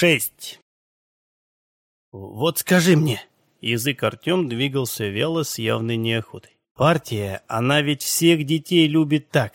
шесть. Вот скажи мне. Язык Артем двигался вяло с явной неохотой. Партия, она ведь всех детей любит так.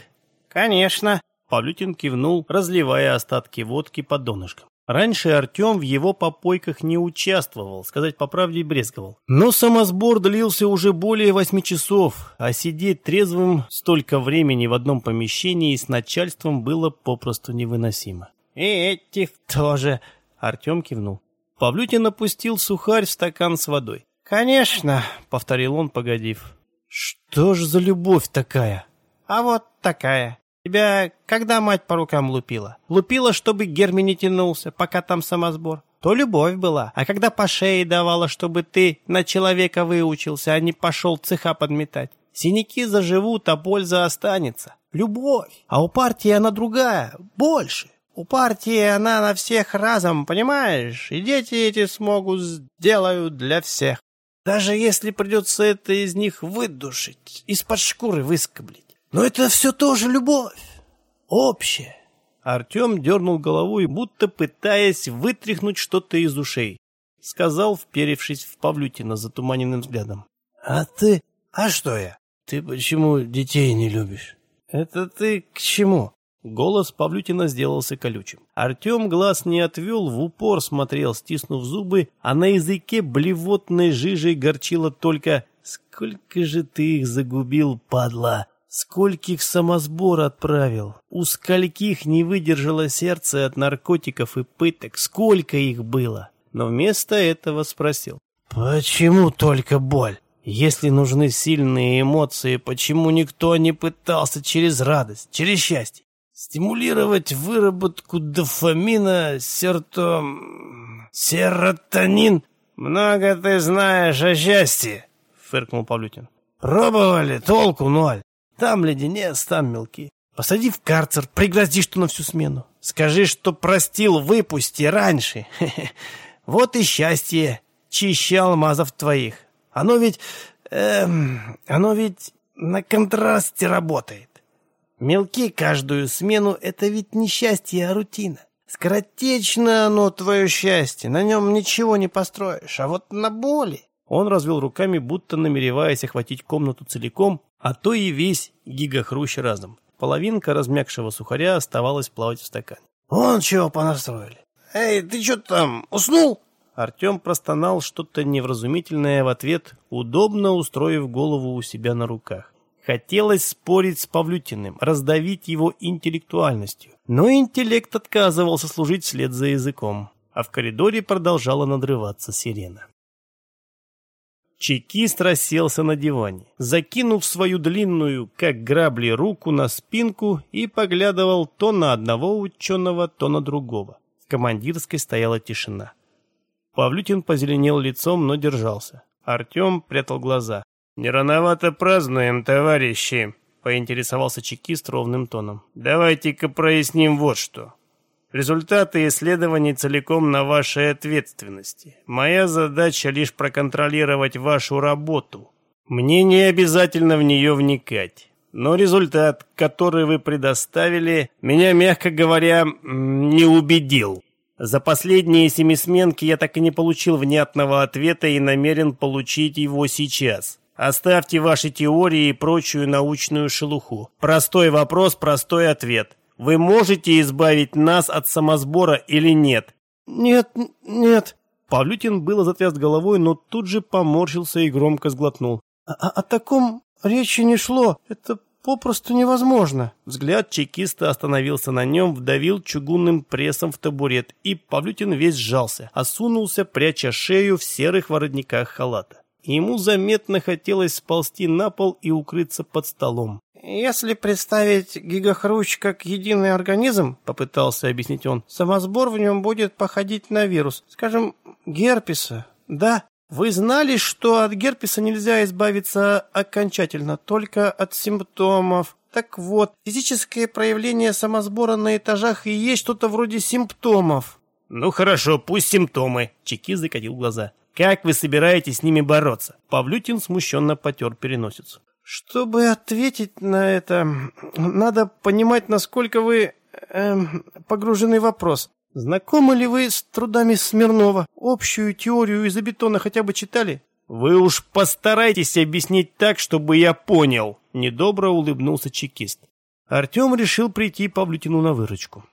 Конечно. Павлютин кивнул, разливая остатки водки по донышкам. Раньше Артем в его попойках не участвовал, сказать по правде брезговал. Но самосбор длился уже более восьми часов, а сидеть трезвым столько времени в одном помещении с начальством было попросту невыносимо. «И этих тоже», — Артем кивнул. Павлютин опустил сухарь в стакан с водой. «Конечно», — повторил он, погодив. «Что ж за любовь такая?» «А вот такая. Тебя когда мать по рукам лупила? Лупила, чтобы Герми не тянулся, пока там самосбор. То любовь была. А когда по шее давала, чтобы ты на человека выучился, а не пошел цеха подметать. Синяки заживут, а польза останется. Любовь. А у партии она другая, больше. У партии она на всех разом, понимаешь? И дети эти смогут сделают для всех. Даже если придется это из них выдушить, из-под шкуры выскоблить. Но это все тоже любовь. Общая. Артем дернул головой, будто пытаясь вытряхнуть что-то из ушей. Сказал, вперевшись в Павлютина затуманенным взглядом. «А ты... А что я? Ты почему детей не любишь?» «Это ты к чему?» Голос Павлютина сделался колючим. Артем глаз не отвел, в упор смотрел, стиснув зубы, а на языке блевотной жижей горчило только «Сколько же ты их загубил, падла!» Скольких самосбор отправил? У скольких не выдержало сердце от наркотиков и пыток? Сколько их было? Но вместо этого спросил. Почему только боль? Если нужны сильные эмоции, почему никто не пытался через радость, через счастье? Стимулировать выработку дофамина, серто... серотонин. Много ты знаешь о счастье, фыркнул Павлютин. Пробовали, толку ноль. Там леденец, там мелки. Посади в карцер, пригрози, что на всю смену. Скажи, что простил, выпусти раньше. Вот и счастье, чище алмазов твоих. Оно ведь... Эм, оно ведь на контрасте работает. Мелки каждую смену — это ведь не счастье, а рутина. Скоротечно оно, твое счастье, на нем ничего не построишь, а вот на боли... Он развел руками, будто намереваясь охватить комнату целиком, а то и весь гигахрущ разом. Половинка размягшего сухаря оставалась плавать в стакане. «Вон чего понастроили! Эй, ты что там, уснул?» Артем простонал что-то невразумительное в ответ, удобно устроив голову у себя на руках. Хотелось спорить с Павлютиным, раздавить его интеллектуальностью. Но интеллект отказывался служить вслед за языком, а в коридоре продолжала надрываться сирена. Чекист расселся на диване, закинув свою длинную, как грабли, руку на спинку и поглядывал то на одного ученого, то на другого. В командирской стояла тишина. Павлютин позеленел лицом, но держался. Артем прятал глаза. «Не рановато празднуем, товарищи», — поинтересовался чекист ровным тоном. «Давайте-ка проясним вот что. Результаты исследований целиком на вашей ответственности. Моя задача лишь проконтролировать вашу работу. Мне не обязательно в нее вникать. Но результат, который вы предоставили, меня, мягко говоря, не убедил. За последние семисменки я так и не получил внятного ответа и намерен получить его сейчас. Оставьте ваши теории и прочую научную шелуху. Простой вопрос, простой ответ. Вы можете избавить нас от самосбора или нет?» «Нет, нет». Павлютин было затряс головой, но тут же поморщился и громко сглотнул. «О, «А, о таком речи не шло. Это попросту невозможно». Взгляд чекиста остановился на нем, вдавил чугунным прессом в табурет, и Павлютин весь сжался, осунулся, пряча шею в серых воротниках халата. Ему заметно хотелось сползти на пол и укрыться под столом. «Если представить гигахруч как единый организм, — попытался объяснить он, — самосбор в нем будет походить на вирус, скажем, герпеса. Да, вы знали, что от герпеса нельзя избавиться окончательно, только от симптомов. Так вот, физическое проявление самосбора на этажах и есть что-то вроде симптомов». «Ну хорошо, пусть симптомы», — Чеки закатил глаза. «Как вы собираетесь с ними бороться?» Павлютин смущенно потер переносицу. Чтобы ответить на это, надо понимать, насколько вы э, погружены в вопрос. Знакомы ли вы с трудами Смирнова? Общую теорию изобетона хотя бы читали? Вы уж постарайтесь объяснить так, чтобы я понял, недобро улыбнулся чекист. Артем решил прийти Павлютину на выручку.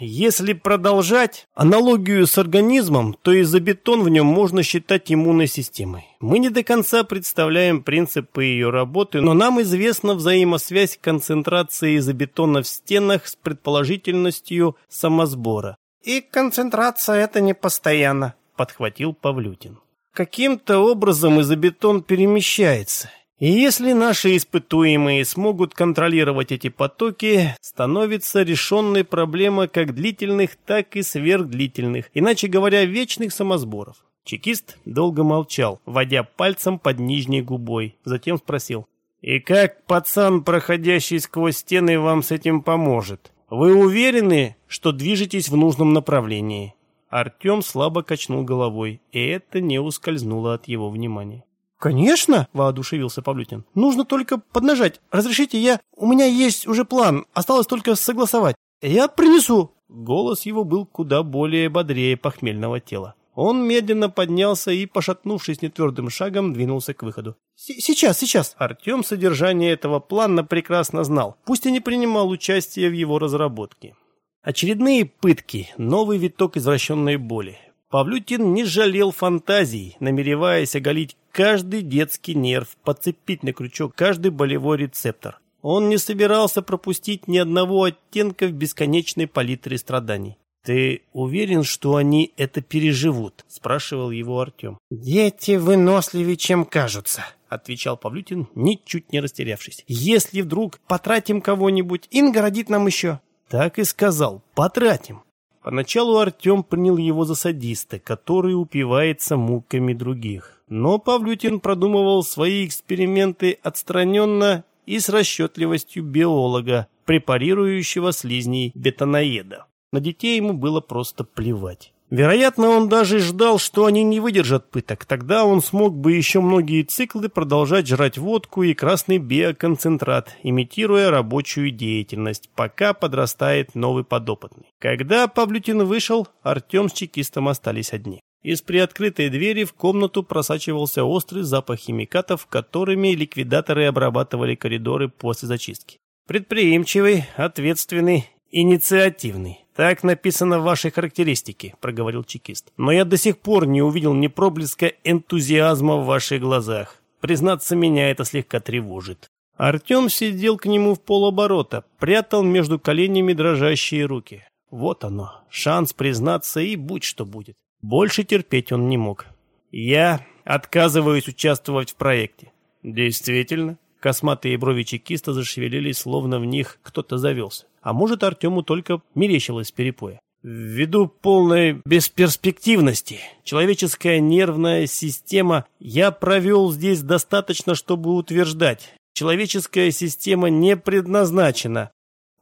Если продолжать аналогию с организмом, то изобетон в нем можно считать иммунной системой. Мы не до конца представляем принципы ее работы, но нам известна взаимосвязь концентрации изобетона в стенах с предположительностью самосбора. «И концентрация это не постоянно», — подхватил Павлютин. «Каким-то образом изобетон перемещается». И если наши испытуемые смогут контролировать эти потоки, становится решенной проблема как длительных, так и сверхдлительных, иначе говоря, вечных самосборов. Чекист долго молчал, водя пальцем под нижней губой, затем спросил. «И как пацан, проходящий сквозь стены, вам с этим поможет? Вы уверены, что движетесь в нужном направлении?» Артем слабо качнул головой, и это не ускользнуло от его внимания. «Конечно!» – воодушевился Павлютин. «Нужно только поднажать. Разрешите, я... У меня есть уже план. Осталось только согласовать. Я принесу!» Голос его был куда более бодрее похмельного тела. Он медленно поднялся и, пошатнувшись нетвердым шагом, двинулся к выходу. «Сейчас, сейчас!» Артем содержание этого плана прекрасно знал, пусть и не принимал участия в его разработке. Очередные пытки, новый виток извращенной боли. Павлютин не жалел фантазий, намереваясь оголить каждый детский нерв, подцепить на крючок каждый болевой рецептор. Он не собирался пропустить ни одного оттенка в бесконечной палитре страданий. «Ты уверен, что они это переживут?» – спрашивал его Артем. «Дети выносливее, чем кажутся», – отвечал Павлютин, ничуть не растерявшись. «Если вдруг потратим кого-нибудь, Инга родит нам еще». «Так и сказал, потратим. Поначалу Артем принял его за садиста, который упивается муками других. Но Павлютин продумывал свои эксперименты отстраненно и с расчетливостью биолога, препарирующего слизней бетоноеда. На детей ему было просто плевать. Вероятно, он даже ждал, что они не выдержат пыток. Тогда он смог бы еще многие циклы продолжать жрать водку и красный биоконцентрат, имитируя рабочую деятельность, пока подрастает новый подопытный. Когда Павлютин вышел, Артем с чекистом остались одни. Из приоткрытой двери в комнату просачивался острый запах химикатов, которыми ликвидаторы обрабатывали коридоры после зачистки. Предприимчивый, ответственный, инициативный. «Так написано в вашей характеристике», — проговорил чекист. «Но я до сих пор не увидел ни проблеска энтузиазма в ваших глазах. Признаться, меня это слегка тревожит». Артем сидел к нему в полоборота, прятал между коленями дрожащие руки. Вот оно, шанс признаться и будь что будет. Больше терпеть он не мог. «Я отказываюсь участвовать в проекте». «Действительно?» Косматые брови чекиста зашевелились, словно в них кто-то завелся. А может, Артему только мерещилось перепоя. Ввиду полной бесперспективности, человеческая нервная система, я провел здесь достаточно, чтобы утверждать, человеческая система не предназначена.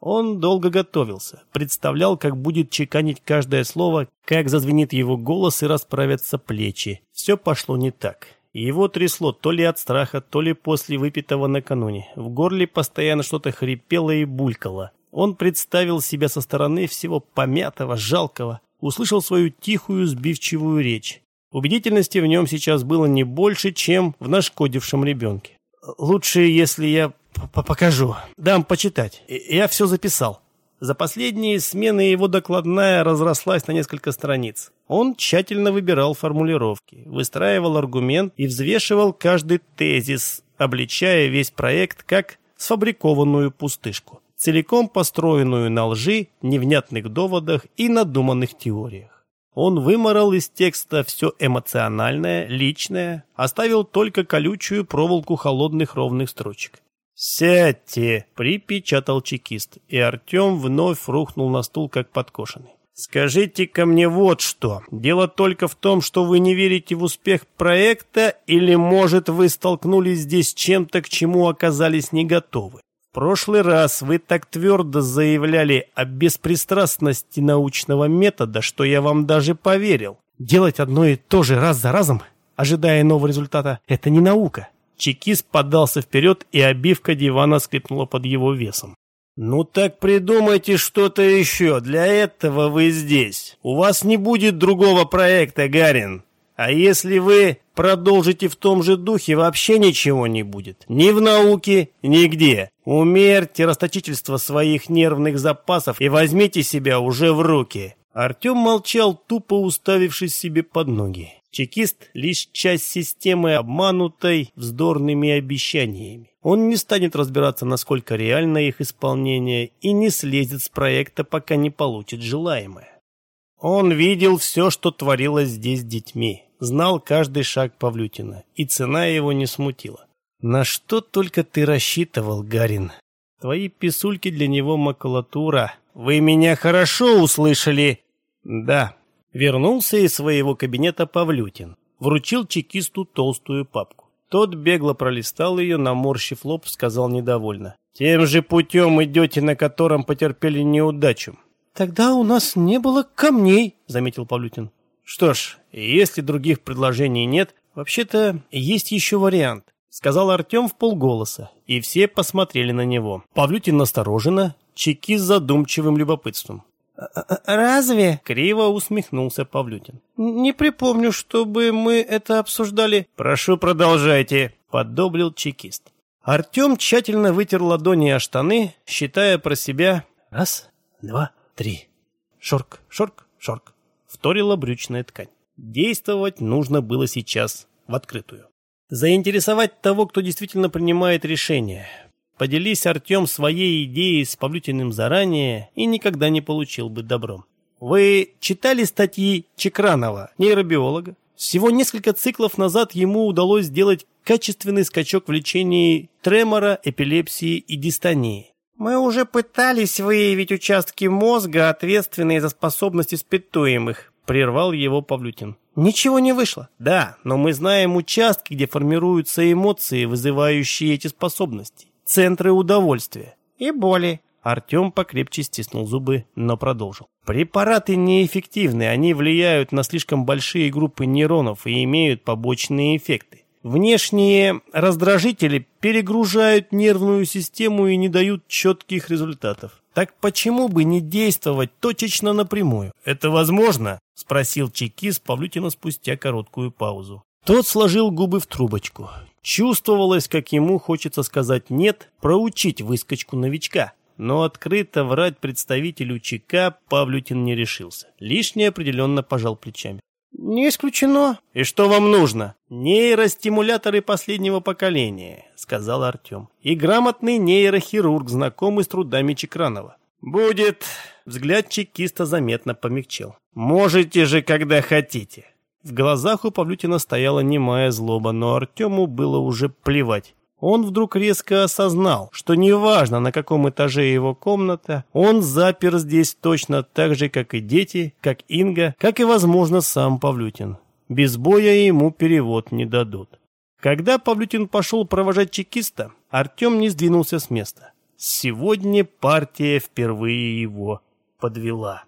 Он долго готовился, представлял, как будет чеканить каждое слово, как зазвенит его голос и расправятся плечи. Все пошло не так. Его трясло то ли от страха, то ли после выпитого накануне. В горле постоянно что-то хрипело и булькало. Он представил себя со стороны всего помятого, жалкого, услышал свою тихую, сбивчивую речь. Убедительности в нем сейчас было не больше, чем в нашкодившем ребенке. «Лучше, если я покажу. Дам почитать. Я все записал». За последние смены его докладная разрослась на несколько страниц. Он тщательно выбирал формулировки, выстраивал аргумент и взвешивал каждый тезис, обличая весь проект как сфабрикованную пустышку, целиком построенную на лжи, невнятных доводах и надуманных теориях. Он выморал из текста все эмоциональное, личное, оставил только колючую проволоку холодных ровных строчек. «Сядьте!» — припечатал чекист, и Артем вновь рухнул на стул, как подкошенный. «Скажите-ка мне вот что. Дело только в том, что вы не верите в успех проекта, или, может, вы столкнулись здесь с чем-то, к чему оказались не готовы? Прошлый раз вы так твердо заявляли о беспристрастности научного метода, что я вам даже поверил. Делать одно и то же раз за разом, ожидая нового результата, это не наука. Чекист подался вперед, и обивка дивана скрипнула под его весом. «Ну так придумайте что-то еще. Для этого вы здесь. У вас не будет другого проекта, Гарин. А если вы продолжите в том же духе, вообще ничего не будет. Ни в науке, нигде. Умерьте расточительство своих нервных запасов и возьмите себя уже в руки». Артем молчал, тупо уставившись себе под ноги. Чекист — лишь часть системы, обманутой вздорными обещаниями. Он не станет разбираться, насколько реально их исполнение, и не слезет с проекта, пока не получит желаемое. Он видел все, что творилось здесь с детьми, знал каждый шаг Павлютина, и цена его не смутила. «На что только ты рассчитывал, Гарин? Твои писульки для него макулатура. Вы меня хорошо услышали?» «Да», Вернулся из своего кабинета Павлютин. Вручил чекисту толстую папку. Тот бегло пролистал ее, наморщив лоб, сказал недовольно. «Тем же путем идете, на котором потерпели неудачу». «Тогда у нас не было камней», — заметил Павлютин. «Что ж, если других предложений нет, вообще-то есть еще вариант», — сказал Артем в полголоса, и все посмотрели на него. Павлютин настороженно, чеки с задумчивым любопытством. «Разве?» — криво усмехнулся Павлютин. «Не припомню, чтобы мы это обсуждали». «Прошу, продолжайте», — поддоблил чекист. Артем тщательно вытер ладони о штаны, считая про себя «раз, два, три». Шорк, шорк, шорк. Вторила брючная ткань. Действовать нужно было сейчас, в открытую. Заинтересовать того, кто действительно принимает решение. Поделись Артем своей идеей с Павлютиным заранее и никогда не получил бы добром. Вы читали статьи Чекранова, нейробиолога? Всего несколько циклов назад ему удалось сделать качественный скачок в лечении тремора, эпилепсии и дистонии. Мы уже пытались выявить участки мозга, ответственные за способности испытуемых, прервал его Павлютин. Ничего не вышло. Да, но мы знаем участки, где формируются эмоции, вызывающие эти способности центры удовольствия. И боли. Артем покрепче стиснул зубы, но продолжил. Препараты неэффективны, они влияют на слишком большие группы нейронов и имеют побочные эффекты. Внешние раздражители перегружают нервную систему и не дают четких результатов. Так почему бы не действовать точечно напрямую? Это возможно? Спросил чекист Павлютина спустя короткую паузу. Тот сложил губы в трубочку. Чувствовалось, как ему хочется сказать «нет», проучить выскочку новичка. Но открыто врать представителю ЧК Павлютин не решился. Лишь неопределенно пожал плечами. «Не исключено». «И что вам нужно?» «Нейростимуляторы последнего поколения», — сказал Артем. «И грамотный нейрохирург, знакомый с трудами Чекранова». «Будет...» Взгляд чекиста заметно помягчел. «Можете же, когда хотите. В глазах у Павлютина стояла немая злоба, но Артему было уже плевать. Он вдруг резко осознал, что неважно, на каком этаже его комната, он запер здесь точно так же, как и дети, как Инга, как и, возможно, сам Павлютин. Без боя ему перевод не дадут. Когда Павлютин пошел провожать чекиста, Артем не сдвинулся с места. Сегодня партия впервые его подвела.